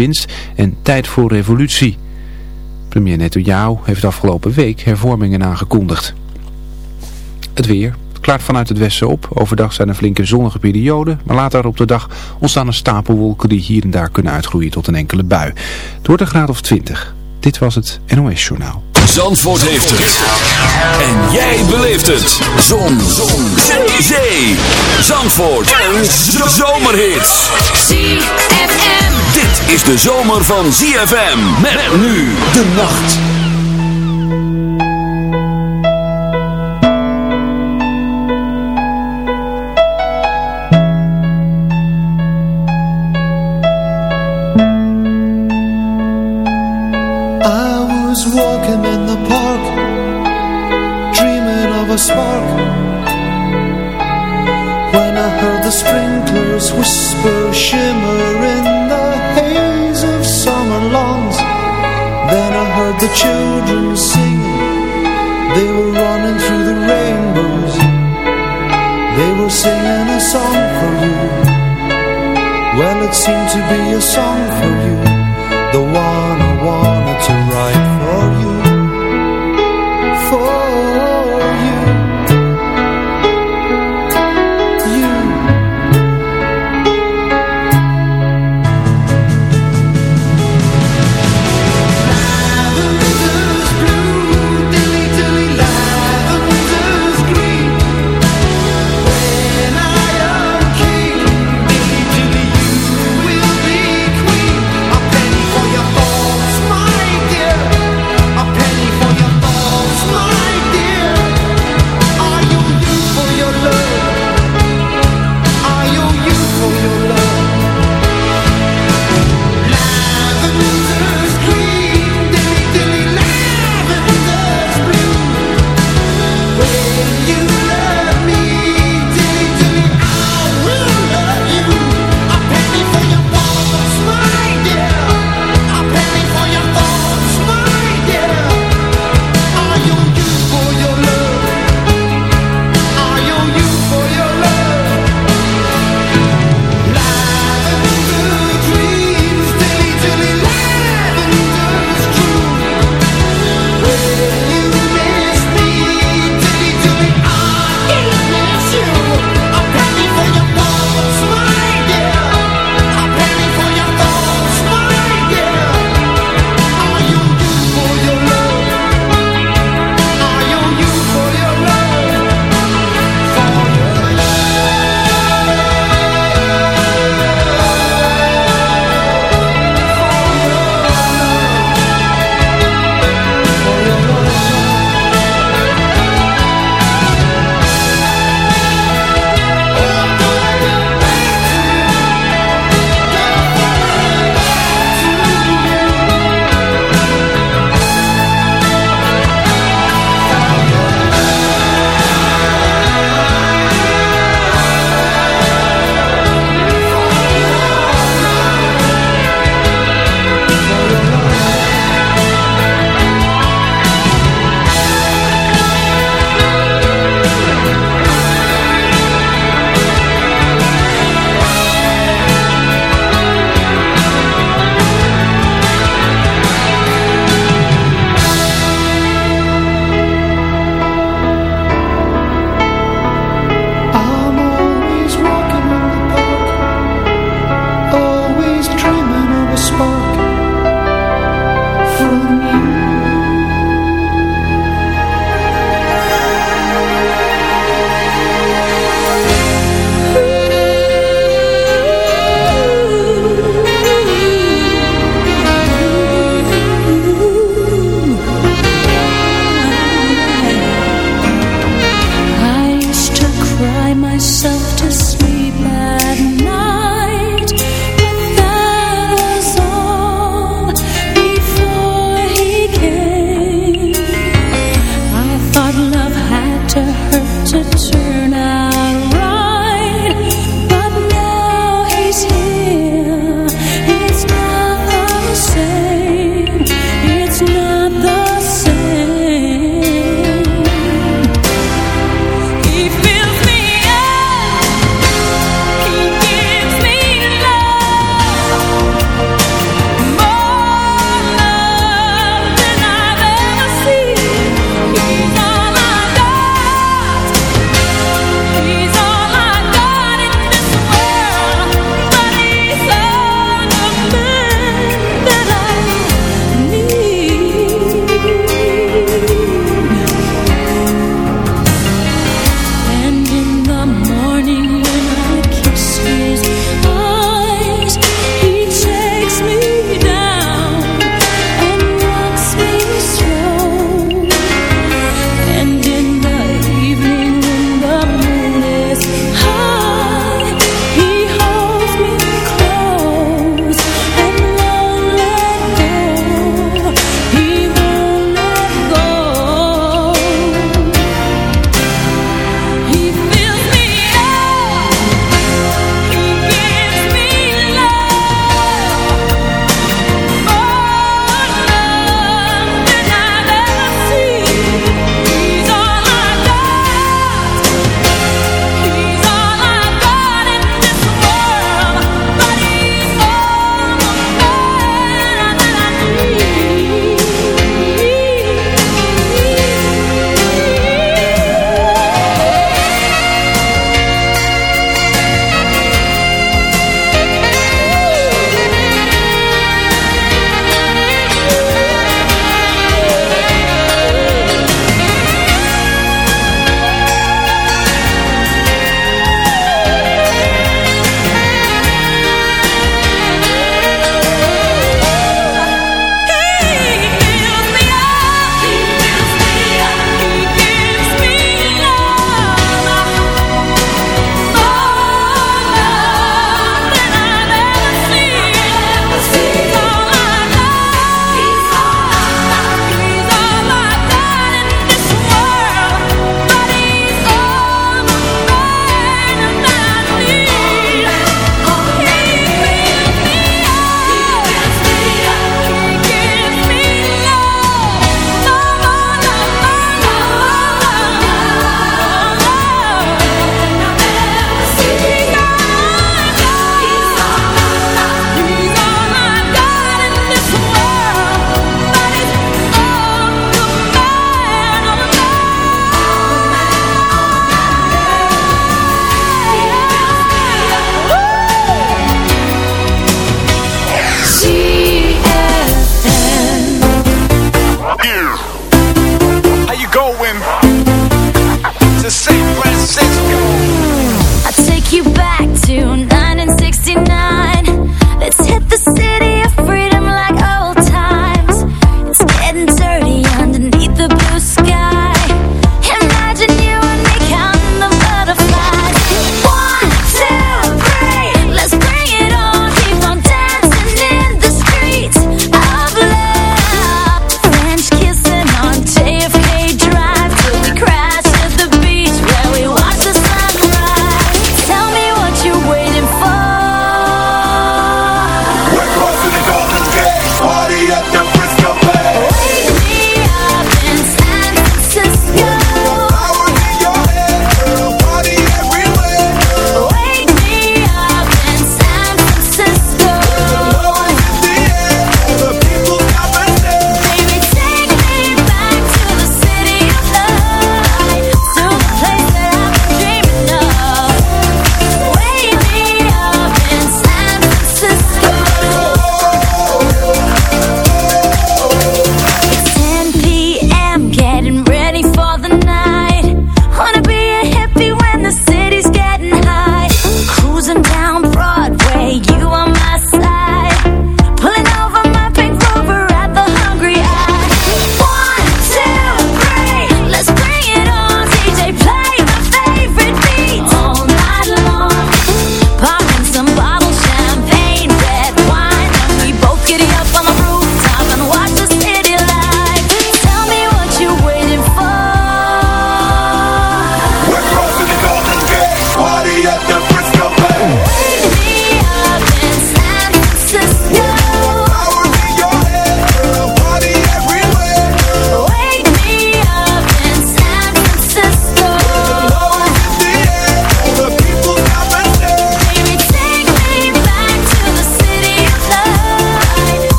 winst en tijd voor revolutie. Premier Netanyahu heeft afgelopen week hervormingen aangekondigd. Het weer. Het klaart vanuit het westen op. Overdag zijn er flinke zonnige perioden, maar later op de dag ontstaan er stapelwolken die hier en daar kunnen uitgroeien tot een enkele bui. Het wordt een graad of 20. Dit was het NOS Journaal. Zandvoort heeft het. En jij beleeft het. Zon. Zon. Zee. Zandvoort. En zomerhits. ZFM. Is de zomer van ZFM. Met nu de nacht. I was walking in the park Dreaming of a spark When I heard the sprinklers whisper Shimmer children singing They were running through the rainbows. They were singing a song for you. Well it seemed to be a song for you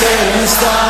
setting star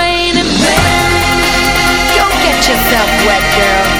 rain and bend. Go get yourself wet, girl.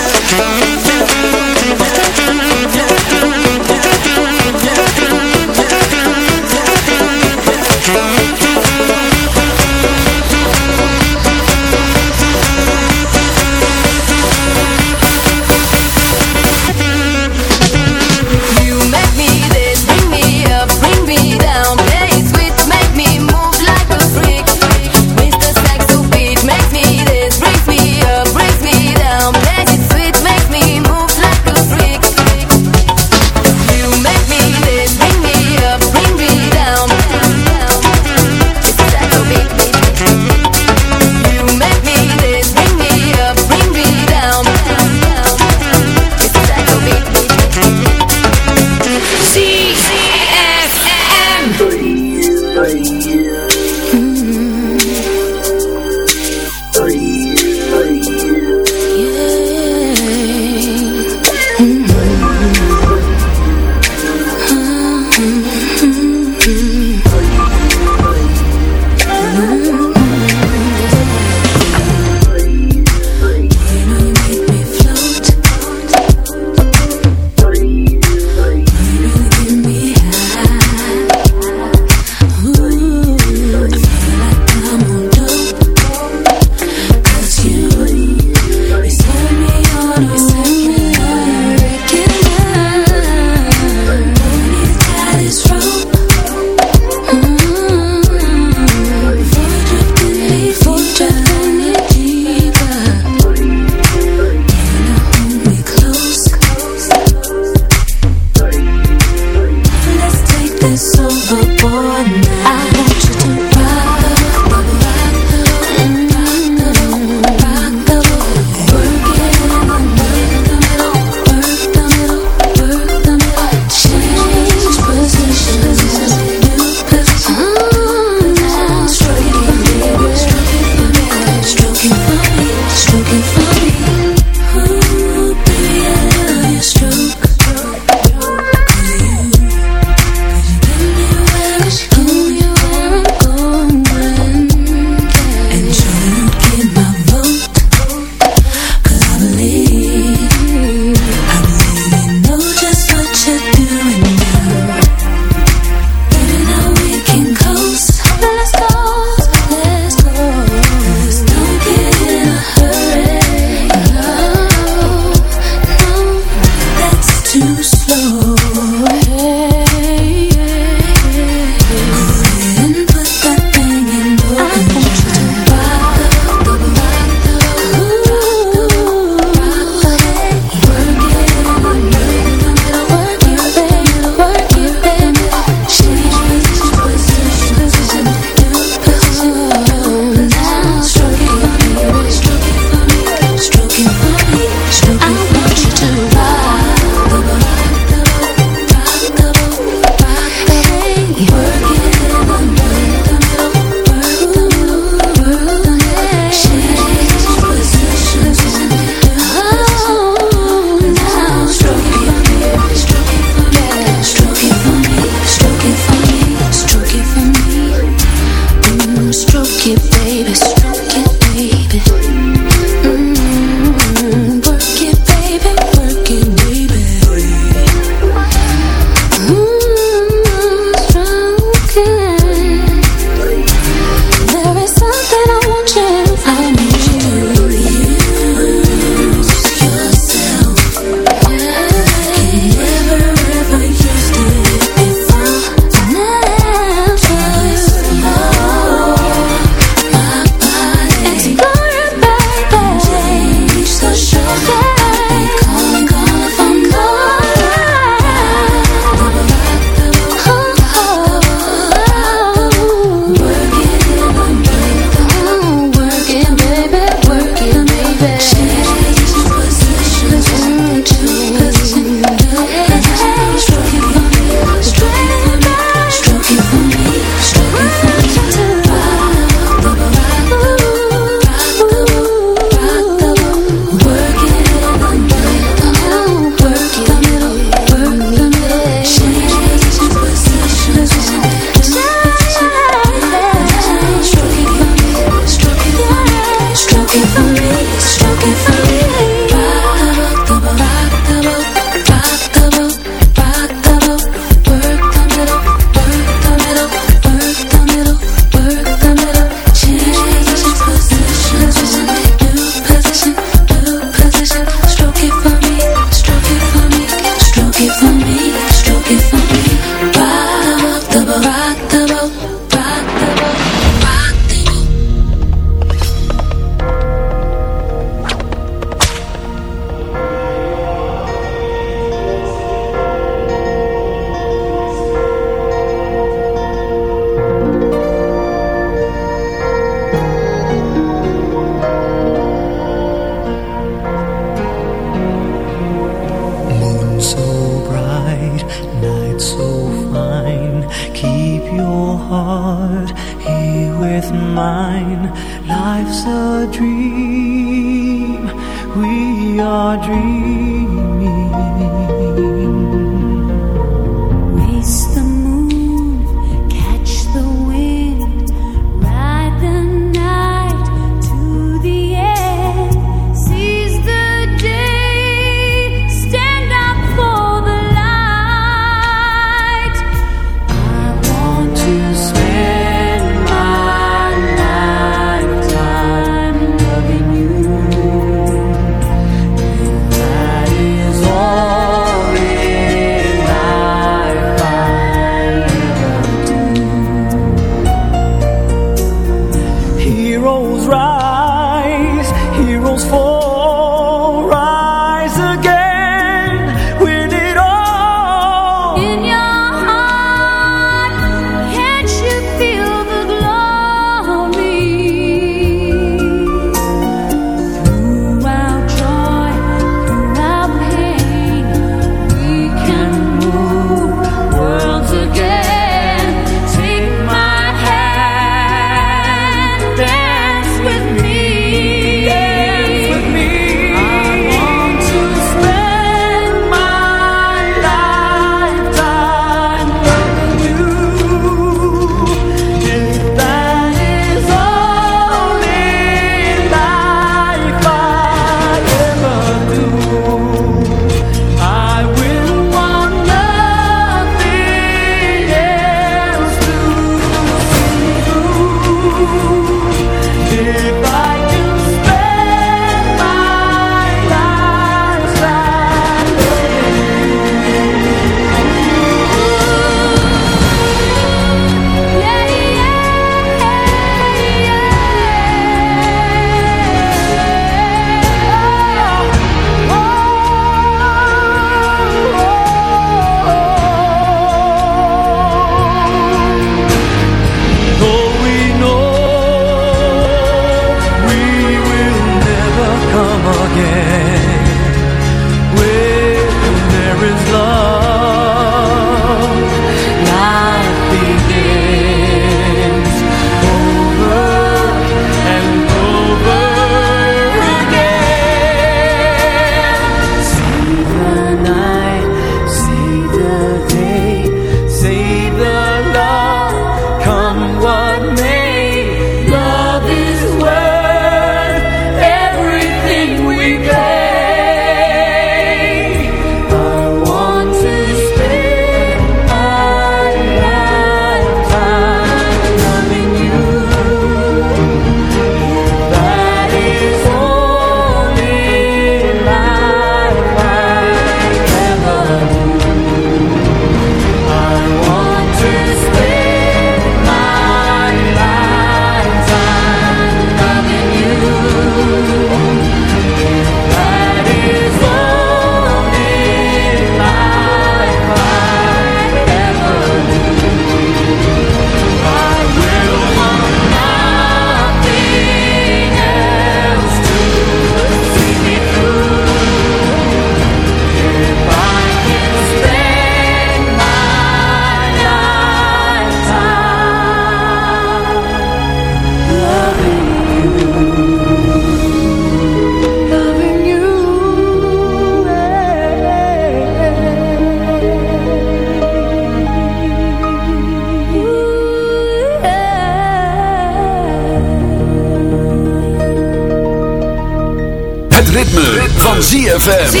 ZFM.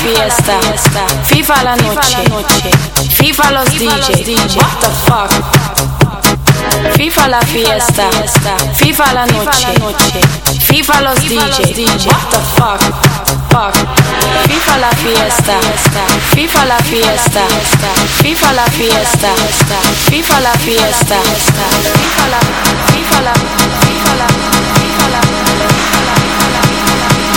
fiesta, viva la noche, viva los DJs. What the fuck? Viva la fiesta, viva la noche, viva los DJs. What the fuck? Fuck. Viva la fiesta, viva la fiesta, viva la fiesta, viva la fiesta, viva la, viva la, viva la.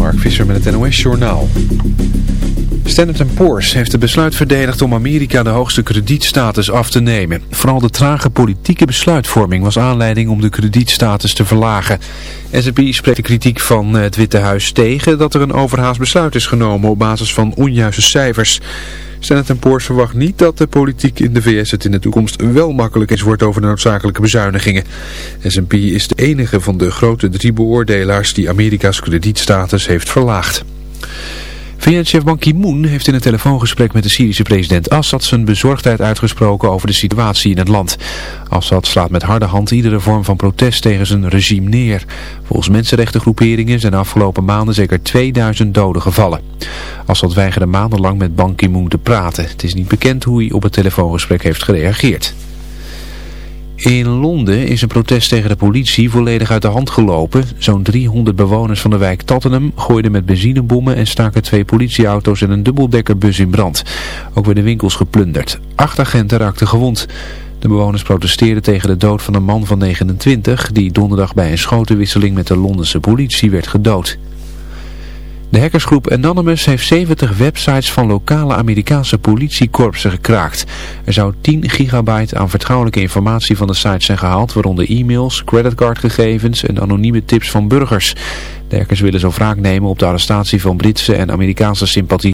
Mark Visser met het NOS Journaal. Standard Poor's heeft het besluit verdedigd om Amerika de hoogste kredietstatus af te nemen. Vooral de trage politieke besluitvorming was aanleiding om de kredietstatus te verlagen. S&P spreekt de kritiek van het Witte Huis tegen dat er een overhaast besluit is genomen op basis van onjuiste cijfers. Standard Poor's verwacht niet dat de politiek in de VS het in de toekomst wel makkelijk eens wordt over de noodzakelijke bezuinigingen. S&P is de enige van de grote drie beoordelaars die Amerika's kredietstatus heeft verlaagd. VN-chef Ban Ki-moon heeft in een telefoongesprek met de Syrische president Assad zijn bezorgdheid uitgesproken over de situatie in het land. Assad slaat met harde hand iedere vorm van protest tegen zijn regime neer. Volgens mensenrechtengroeperingen zijn de afgelopen maanden zeker 2000 doden gevallen. Assad weigerde maandenlang met Ban Ki-moon te praten. Het is niet bekend hoe hij op het telefoongesprek heeft gereageerd. In Londen is een protest tegen de politie volledig uit de hand gelopen. Zo'n 300 bewoners van de wijk Tottenham gooiden met benzinebommen en staken twee politieauto's en een dubbeldekkerbus in brand. Ook werden winkels geplunderd. Acht agenten raakten gewond. De bewoners protesteerden tegen de dood van een man van 29 die donderdag bij een schotenwisseling met de Londense politie werd gedood. De hackersgroep Anonymous heeft 70 websites van lokale Amerikaanse politiekorpsen gekraakt. Er zou 10 gigabyte aan vertrouwelijke informatie van de site zijn gehaald, waaronder e-mails, creditcardgegevens en anonieme tips van burgers. De hackers willen zo wraak nemen op de arrestatie van Britse en Amerikaanse sympathie.